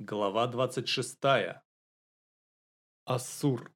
Глава 26. Ассур.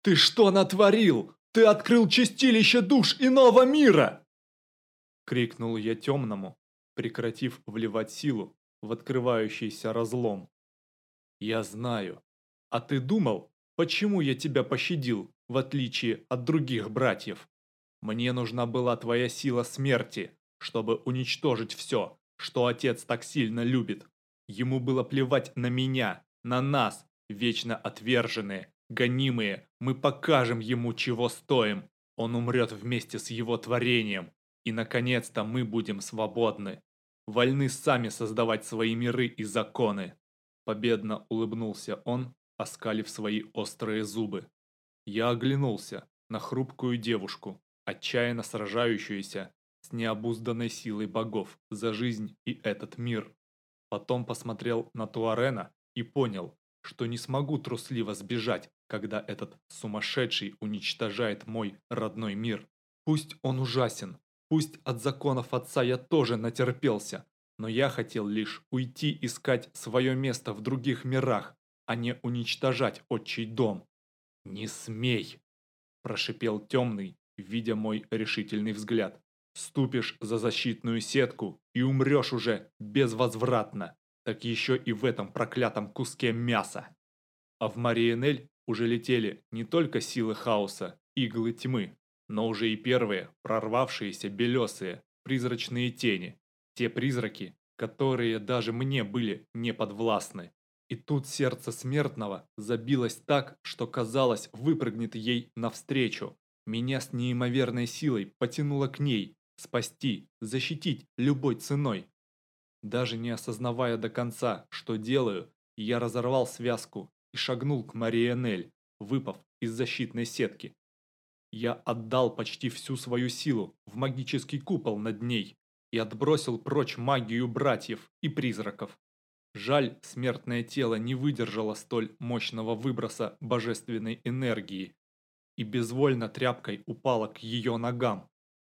«Ты что натворил? Ты открыл чистилище душ иного мира!» Крикнул я темному, прекратив вливать силу в открывающийся разлом. «Я знаю. А ты думал, почему я тебя пощадил, в отличие от других братьев? Мне нужна была твоя сила смерти, чтобы уничтожить все, что отец так сильно любит. Ему было плевать на меня, на нас, вечно отверженные, гонимые. Мы покажем ему, чего стоим. Он умрет вместе с его творением. И, наконец-то, мы будем свободны. Вольны сами создавать свои миры и законы. Победно улыбнулся он, оскалив свои острые зубы. Я оглянулся на хрупкую девушку, отчаянно сражающуюся с необузданной силой богов за жизнь и этот мир. Потом посмотрел на Туарена и понял, что не смогу трусливо сбежать, когда этот сумасшедший уничтожает мой родной мир. Пусть он ужасен, пусть от законов отца я тоже натерпелся, но я хотел лишь уйти искать свое место в других мирах, а не уничтожать отчий дом. «Не смей!» – прошипел темный, видя мой решительный взгляд. Ступишь за защитную сетку и умрешь уже безвозвратно, так еще и в этом проклятом куске мяса. А в Мариенель уже летели не только силы хаоса, иглы тьмы, но уже и первые прорвавшиеся белесые, призрачные тени, те призраки, которые даже мне были не подвластны. И тут сердце смертного забилось так, что казалось выпрыгнет ей навстречу. Меня с неимоверной силой потянуло к ней, спасти, защитить любой ценой. Даже не осознавая до конца, что делаю, я разорвал связку и шагнул к Мариэнель, выпав из защитной сетки. Я отдал почти всю свою силу в магический купол над ней и отбросил прочь магию братьев и призраков. Жаль, смертное тело не выдержало столь мощного выброса божественной энергии и безвольно тряпкой упало к ее ногам,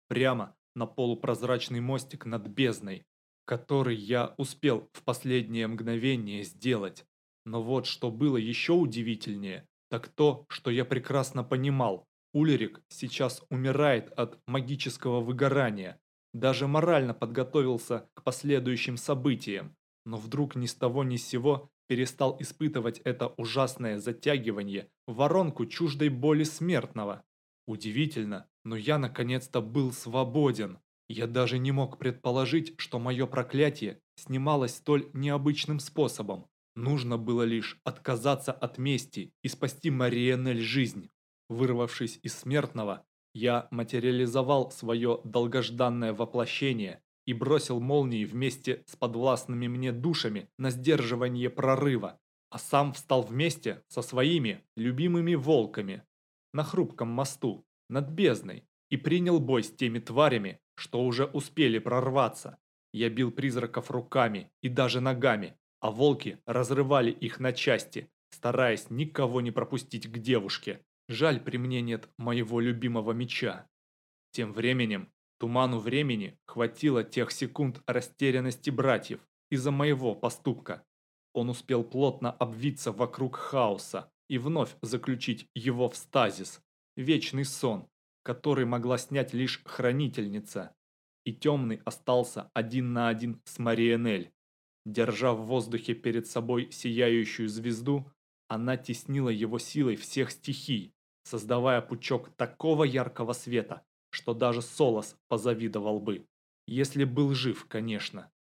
прямо на полупрозрачный мостик над бездной, который я успел в последнее мгновение сделать. Но вот что было еще удивительнее, так то, что я прекрасно понимал, Улерик сейчас умирает от магического выгорания, даже морально подготовился к последующим событиям, но вдруг ни с того ни с сего перестал испытывать это ужасное затягивание в воронку чуждой боли смертного. Удивительно, но я наконец-то был свободен. Я даже не мог предположить, что мое проклятие снималось столь необычным способом. Нужно было лишь отказаться от мести и спасти Мариэнель жизнь. Вырвавшись из смертного, я материализовал свое долгожданное воплощение и бросил молнии вместе с подвластными мне душами на сдерживание прорыва, а сам встал вместе со своими любимыми волками на хрупком мосту, над бездной и принял бой с теми тварями, что уже успели прорваться. Я бил призраков руками и даже ногами, а волки разрывали их на части, стараясь никого не пропустить к девушке. Жаль, при мне нет моего любимого меча. Тем временем, туману времени хватило тех секунд растерянности братьев из-за моего поступка. Он успел плотно обвиться вокруг хаоса и вновь заключить его в стазис, вечный сон, который могла снять лишь хранительница. И темный остался один на один с Мариэнель. Держа в воздухе перед собой сияющую звезду, она теснила его силой всех стихий, создавая пучок такого яркого света, что даже Солос позавидовал бы. Если был жив, конечно.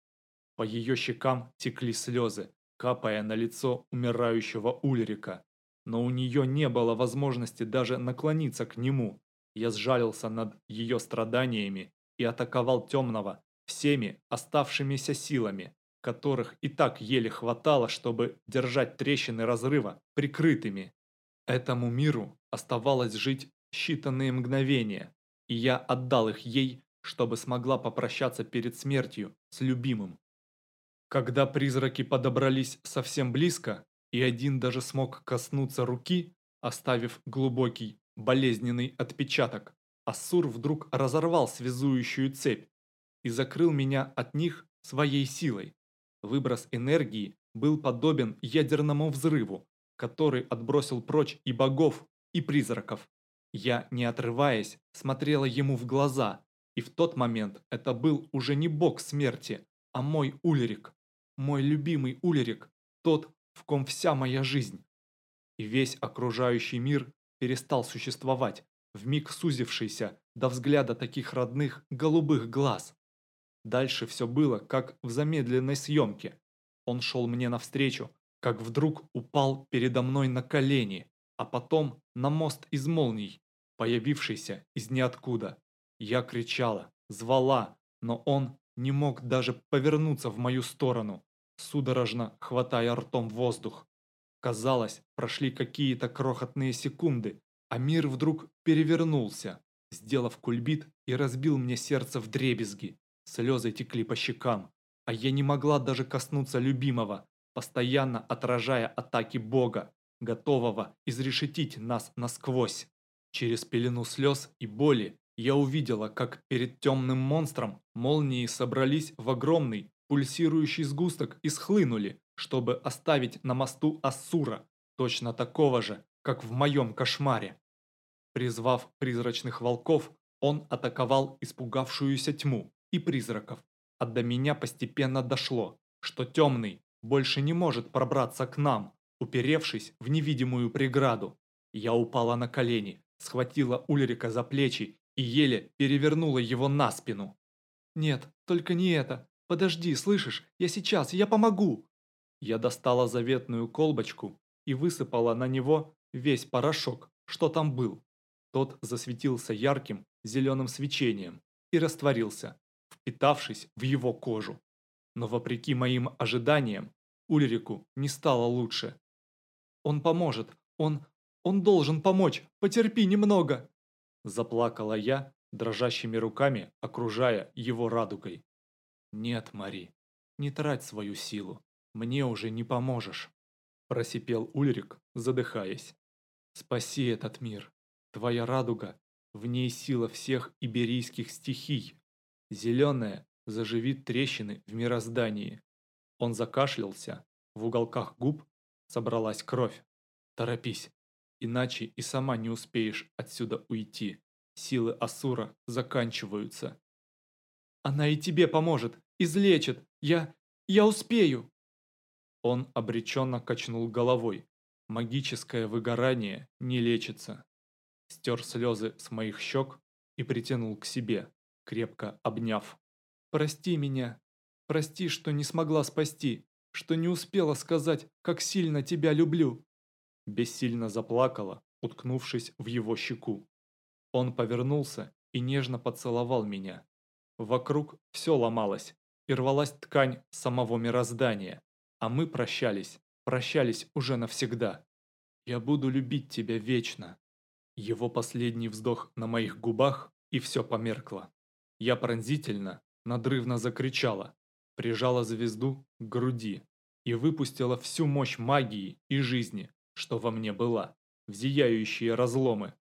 По ее щекам текли слезы, капая на лицо умирающего Ульрика но у нее не было возможности даже наклониться к нему. Я сжалился над ее страданиями и атаковал темного всеми оставшимися силами, которых и так еле хватало, чтобы держать трещины разрыва прикрытыми. Этому миру оставалось жить считанные мгновения, и я отдал их ей, чтобы смогла попрощаться перед смертью с любимым. Когда призраки подобрались совсем близко, и один даже смог коснуться руки, оставив глубокий, болезненный отпечаток. Ассур вдруг разорвал связующую цепь и закрыл меня от них своей силой. Выброс энергии был подобен ядерному взрыву, который отбросил прочь и богов, и призраков. Я, не отрываясь, смотрела ему в глаза, и в тот момент это был уже не бог смерти, а мой Ульрик, мой любимый Ульрик, тот, в ком вся моя жизнь. И весь окружающий мир перестал существовать, вмиг сузившийся до взгляда таких родных голубых глаз. Дальше все было, как в замедленной съемке. Он шел мне навстречу, как вдруг упал передо мной на колени, а потом на мост из молний, появившийся из ниоткуда. Я кричала, звала, но он не мог даже повернуться в мою сторону, судорожно хватая ртом воздух. Казалось, прошли какие-то крохотные секунды, а мир вдруг перевернулся, сделав кульбит и разбил мне сердце в дребезги. Слезы текли по щекам, а я не могла даже коснуться любимого, постоянно отражая атаки Бога, готового изрешетить нас насквозь. Через пелену слез и боли я увидела, как перед темным монстром молнии собрались в огромный пульсирующий сгусток и схлынули, чтобы оставить на мосту Ассура, точно такого же, как в моем кошмаре. Призвав призрачных волков, он атаковал испугавшуюся тьму и призраков, а до меня постепенно дошло, что темный больше не может пробраться к нам, уперевшись в невидимую преграду. Я упала на колени, схватила Ульрика за плечи и еле перевернула его на спину. «Нет, только не это. Подожди, слышишь? Я сейчас, я помогу!» Я достала заветную колбочку и высыпала на него весь порошок, что там был. Тот засветился ярким зеленым свечением и растворился, впитавшись в его кожу. Но вопреки моим ожиданиям, Ульрику не стало лучше. «Он поможет, он... он должен помочь, потерпи немного!» Заплакала я, дрожащими руками окружая его радугой. «Нет, Мари, не трать свою силу, мне уже не поможешь», просипел Ульрик, задыхаясь. «Спаси этот мир, твоя радуга, в ней сила всех иберийских стихий. Зеленая заживит трещины в мироздании». Он закашлялся, в уголках губ собралась кровь. «Торопись, иначе и сама не успеешь отсюда уйти. Силы Асура заканчиваются». «Она и тебе поможет, излечит, я... я успею!» Он обреченно качнул головой. Магическое выгорание не лечится. Стер слезы с моих щек и притянул к себе, крепко обняв. «Прости меня. Прости, что не смогла спасти, что не успела сказать, как сильно тебя люблю бессильно заплакала, уткнувшись в его щеку. Он повернулся и нежно поцеловал меня. Вокруг все ломалось, и рвалась ткань самого мироздания, а мы прощались, прощались уже навсегда. Я буду любить тебя вечно. Его последний вздох на моих губах, и все померкло. Я пронзительно, надрывно закричала, прижала звезду к груди и выпустила всю мощь магии и жизни, что во мне была, в зияющие разломы.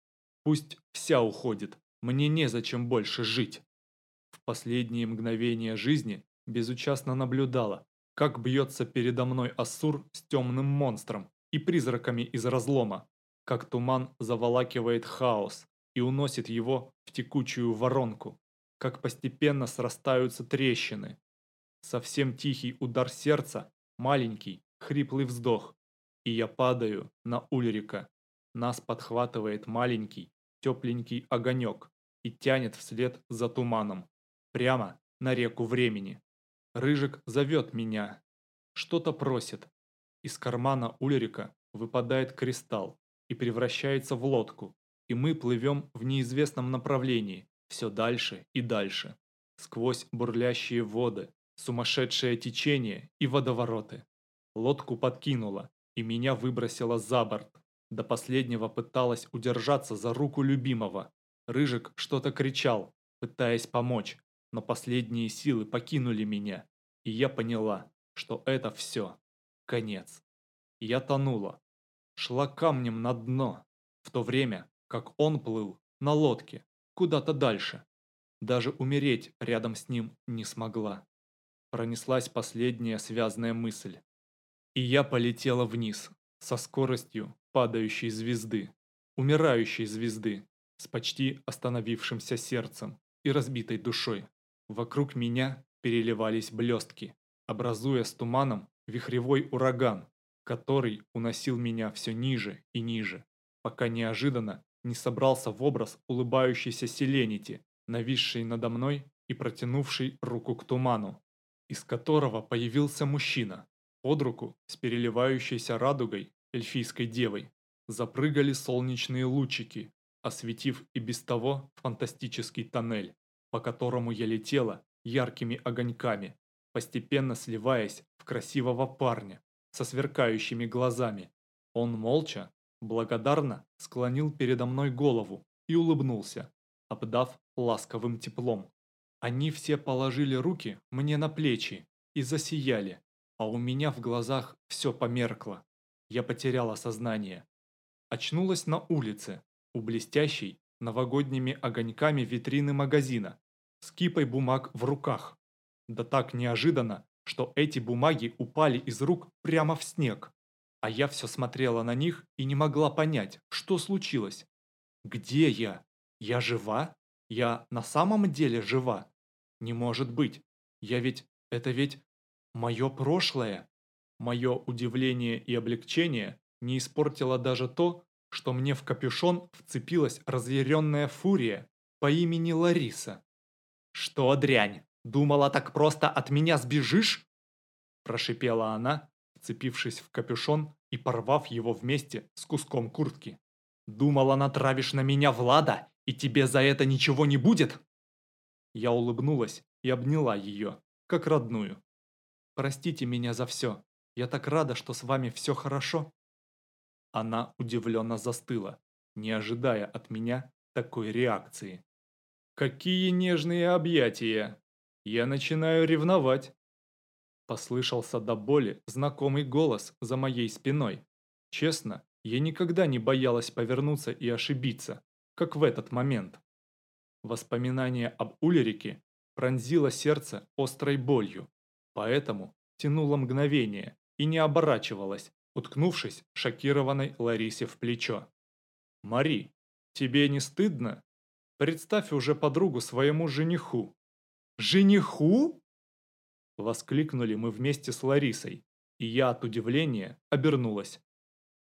Пусть вся уходит, мне незачем больше жить. Последние мгновения жизни безучастно наблюдала, как бьется передо мной Ассур с темным монстром и призраками из разлома, как туман заволакивает хаос и уносит его в текучую воронку, как постепенно срастаются трещины. Совсем тихий удар сердца, маленький, хриплый вздох, и я падаю на Ульрика. Нас подхватывает маленький, тепленький огонек и тянет вслед за туманом, прямо на реку времени. Рыжик зовет меня, что-то просит. Из кармана Ульрика выпадает кристалл и превращается в лодку, и мы плывем в неизвестном направлении, все дальше и дальше, сквозь бурлящие воды, сумасшедшее течение и водовороты. Лодку подкинуло, и меня выбросило за борт. До последнего пыталась удержаться за руку любимого. Рыжик что-то кричал, пытаясь помочь, но последние силы покинули меня, и я поняла, что это все. Конец. Я тонула. Шла камнем на дно, в то время, как он плыл на лодке, куда-то дальше. Даже умереть рядом с ним не смогла. Пронеслась последняя связная мысль. И я полетела вниз, со скоростью падающей звезды, умирающей звезды, с почти остановившимся сердцем и разбитой душой. Вокруг меня переливались блестки, образуя с туманом вихревой ураган, который уносил меня все ниже и ниже, пока неожиданно не собрался в образ улыбающейся Селенити, нависшей надо мной и протянувшей руку к туману, из которого появился мужчина, под руку с переливающейся радугой эльфийской девой. Запрыгали солнечные лучики, осветив и без того фантастический тоннель, по которому я летела яркими огоньками, постепенно сливаясь в красивого парня со сверкающими глазами. Он молча, благодарно склонил передо мной голову и улыбнулся, обдав ласковым теплом. Они все положили руки мне на плечи и засияли, а у меня в глазах все померкло. Я потеряла сознание. Очнулась на улице, у блестящей новогодними огоньками витрины магазина, с кипой бумаг в руках. Да так неожиданно, что эти бумаги упали из рук прямо в снег. А я все смотрела на них и не могла понять, что случилось. Где я? Я жива? Я на самом деле жива? Не может быть. Я ведь... Это ведь... Мое прошлое. Мое удивление и облегчение не испортило даже то, что мне в капюшон вцепилась разъяренная фурия по имени Лариса. «Что, дрянь, думала так просто от меня сбежишь?» Прошипела она, вцепившись в капюшон и порвав его вместе с куском куртки. «Думала, натравишь на меня Влада, и тебе за это ничего не будет?» Я улыбнулась и обняла ее, как родную. «Простите меня за все. Я так рада, что с вами все хорошо». Она удивленно застыла, не ожидая от меня такой реакции. «Какие нежные объятия! Я начинаю ревновать!» Послышался до боли знакомый голос за моей спиной. Честно, я никогда не боялась повернуться и ошибиться, как в этот момент. Воспоминание об Улерике пронзило сердце острой болью, поэтому тянуло мгновение и не оборачивалась, уткнувшись шокированной Ларисе в плечо. «Мари, тебе не стыдно? Представь уже подругу своему жениху». «Жениху?» Воскликнули мы вместе с Ларисой, и я от удивления обернулась.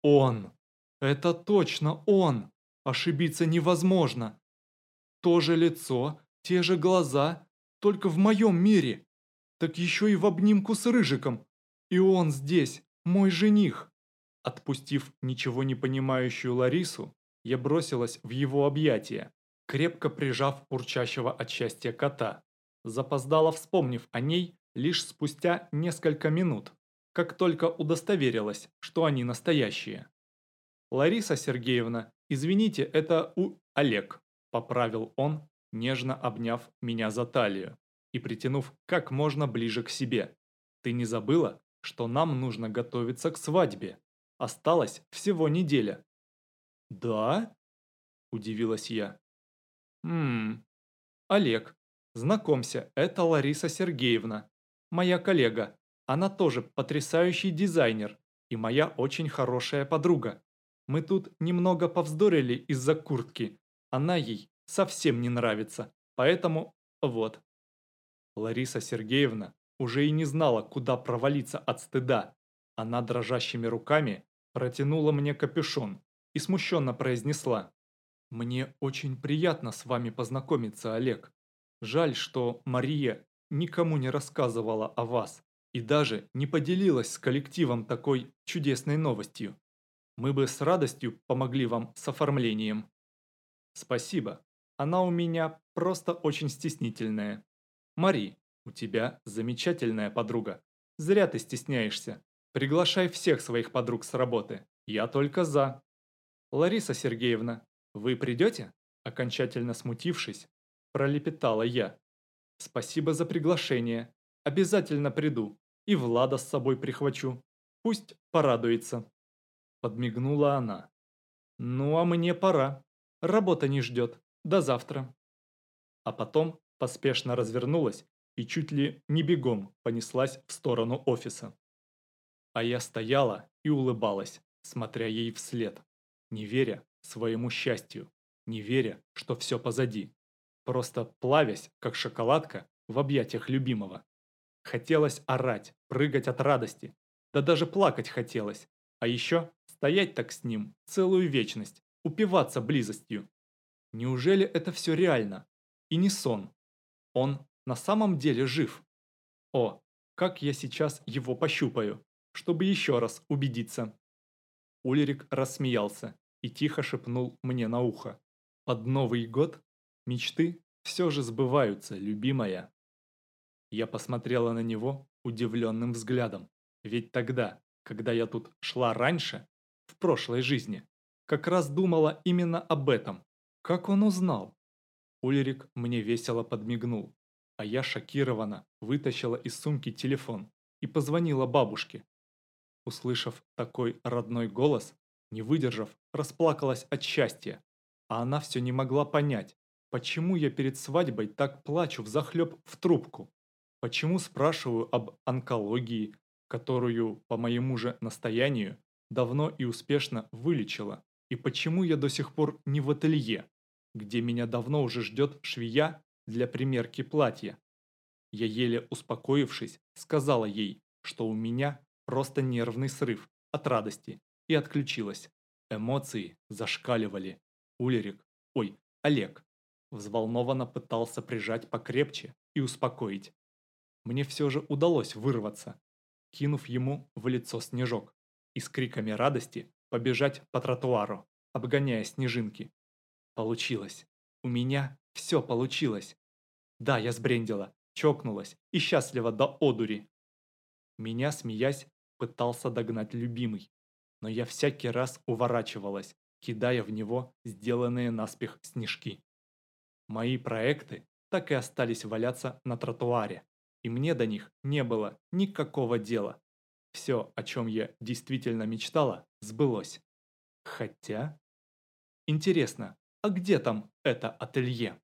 «Он! Это точно он! Ошибиться невозможно! То же лицо, те же глаза, только в моем мире! Так еще и в обнимку с Рыжиком! И он здесь, мой жених!» Отпустив ничего не понимающую Ларису, я бросилась в его объятия, крепко прижав урчащего от счастья кота. Запоздала, вспомнив о ней, лишь спустя несколько минут, как только удостоверилась, что они настоящие. «Лариса Сергеевна, извините, это у Олег», – поправил он, нежно обняв меня за талию и притянув как можно ближе к себе. «Ты не забыла, что нам нужно готовиться к свадьбе? Осталось всего неделя». «Да?» – удивилась я. «Ммм, Олег, знакомься, это Лариса Сергеевна, моя коллега. Она тоже потрясающий дизайнер и моя очень хорошая подруга. Мы тут немного повздорили из-за куртки. Она ей совсем не нравится, поэтому вот. Лариса Сергеевна уже и не знала, куда провалиться от стыда. Она дрожащими руками протянула мне капюшон и смущенно произнесла. «Мне очень приятно с вами познакомиться, Олег. Жаль, что Мария никому не рассказывала о вас и даже не поделилась с коллективом такой чудесной новостью. Мы бы с радостью помогли вам с оформлением. Спасибо. Она у меня просто очень стеснительная. Мари, у тебя замечательная подруга. Зря ты стесняешься. Приглашай всех своих подруг с работы. Я только за. Лариса Сергеевна, вы придете? Окончательно смутившись, пролепетала я. Спасибо за приглашение. Обязательно приду. И Влада с собой прихвачу. Пусть порадуется. Подмигнула она. Ну а мне пора. Работа не ждет. До завтра. А потом поспешно развернулась и чуть ли не бегом понеслась в сторону офиса. А я стояла и улыбалась, смотря ей вслед, не веря своему счастью, не веря, что все позади, просто плавясь, как шоколадка, в объятиях любимого. Хотелось орать, прыгать от радости, да даже плакать хотелось, а еще стоять так с ним целую вечность, упиваться близостью. Неужели это все реально? И не сон. Он на самом деле жив. О, как я сейчас его пощупаю, чтобы еще раз убедиться. Ульрик рассмеялся и тихо шепнул мне на ухо. Под Новый год мечты все же сбываются, любимая. Я посмотрела на него удивленным взглядом. Ведь тогда, когда я тут шла раньше, в прошлой жизни, как раз думала именно об этом. Как он узнал? Ульрик мне весело подмигнул, а я шокированно вытащила из сумки телефон и позвонила бабушке. Услышав такой родной голос, не выдержав, расплакалась от счастья, а она все не могла понять, почему я перед свадьбой так плачу взахлеб в трубку, почему спрашиваю об онкологии, которую, по моему же настоянию, давно и успешно вылечила, и почему я до сих пор не в ателье, где меня давно уже ждет швея для примерки платья. Я еле успокоившись, сказала ей, что у меня просто нервный срыв от радости, и отключилась. Эмоции зашкаливали. Улерик, ой, Олег, взволнованно пытался прижать покрепче и успокоить. Мне все же удалось вырваться, кинув ему в лицо снежок, и с криками радости побежать по тротуару, обгоняя снежинки. Получилось. У меня все получилось. Да, я сбрендила, чокнулась и счастлива до одури. Меня, смеясь, пытался догнать любимый, но я всякий раз уворачивалась, кидая в него сделанные наспех снежки. Мои проекты так и остались валяться на тротуаре, и мне до них не было никакого дела. Все, о чем я действительно мечтала, сбылось. Хотя... Интересно, а где там это ателье?